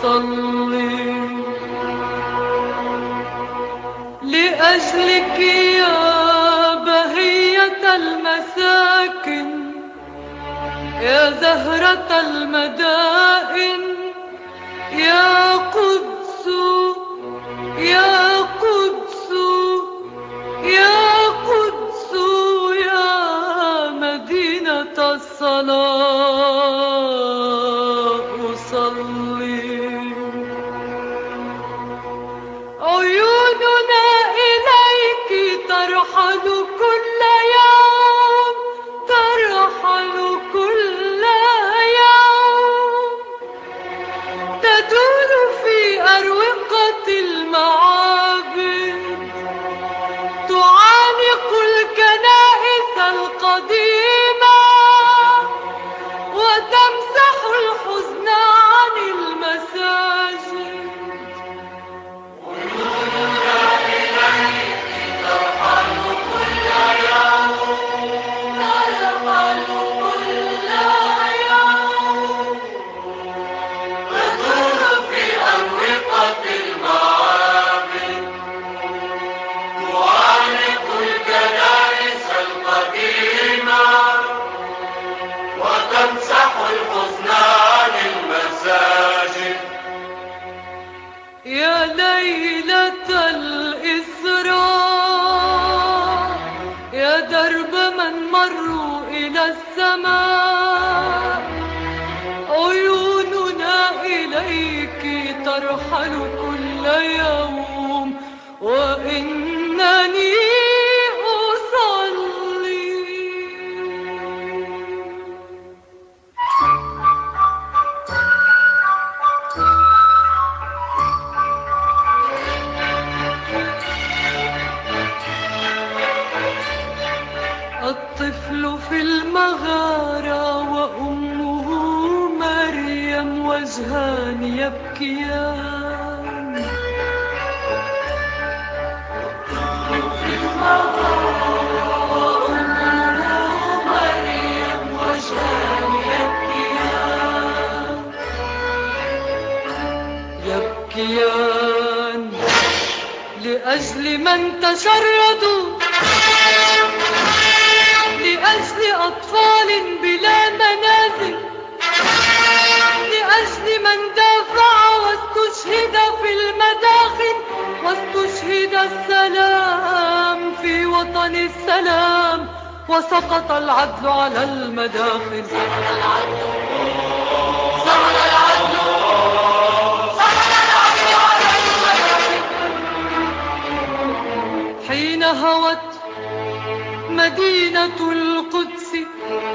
أصلي لأجلك يا بهية المساكن يا زهرة المدائن يا مروا إلى السماء عيوننا إليك ترحل. الطفل في المغارة وأمه مريم وجهان يبكيان. مريم وجهان يبكيان. يبكيان. لأجل من تشردوا بلا منازل. لأجل من دافع واستشهد في المداخل واستشهد السلام في وطن السلام وسقط العدل على المداخل. حين هوت مدينة القدس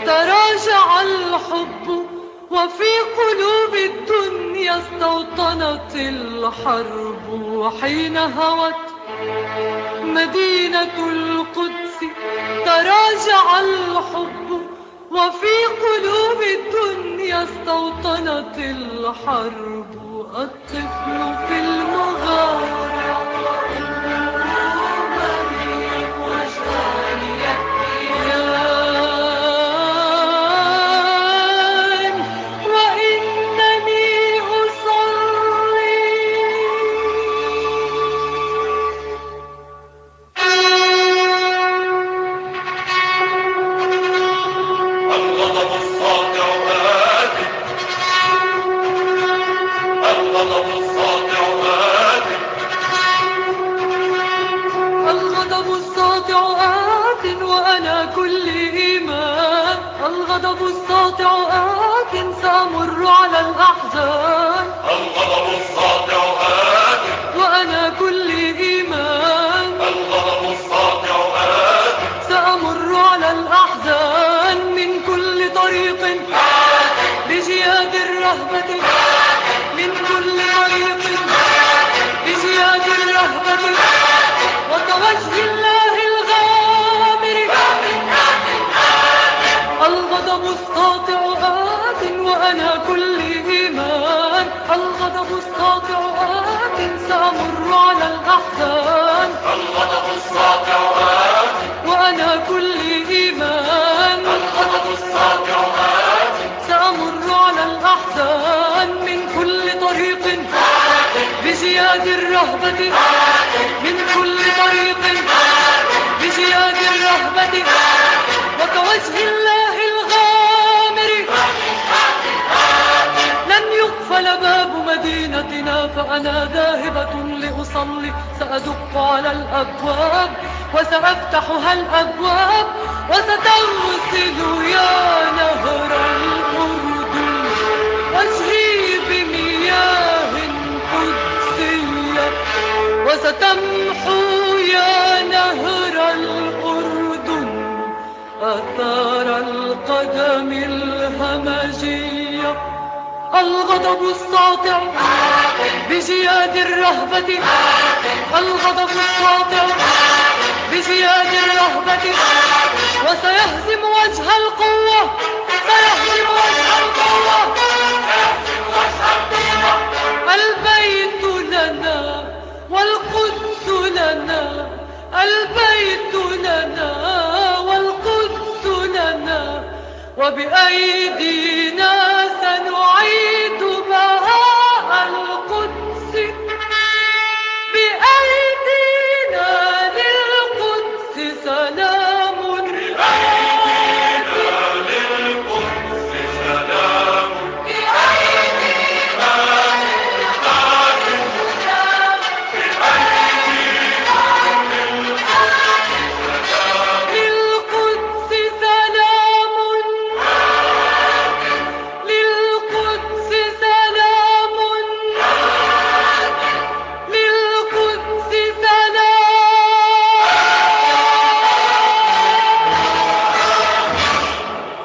تراجع الحب وفي قلوب الدنيا استوطنت الحرب وحين هوت مدينة القدس تراجع الحب وفي قلوب الدنيا استوطنت الحرب الطفل في المغارة الغضب الساطع آت الغضب الساطع آت وأنا كل إيمان. الغضب الساطع آت سأمر على الأحزان. الغضب على الأحزان. الغضب الساطع وأنا كل إيمان. الغضب الساطع سأمر على الأحزان من كل طريق. بزياد الرهبة. من كل طريق. بزياد الرهبة. وكوجه الله يقفل باب مدينتنا فأنا ذاهبة لأصلي. سأدق على الأبواب وسأفتحها الأبواب وستغسل يا نهر الأردن وجهي بمياه قدسية وستمحو يا نهر الأردن أثار القدم الهمجية الغضب الساطع بزياد الرهبة الغضب الساطع بزياد الرهبة وسيهزم وجه القوة سيهزم وجه القوة البيت لنا والقدس لنا البيت لنا والقدس لنا وبأيدينا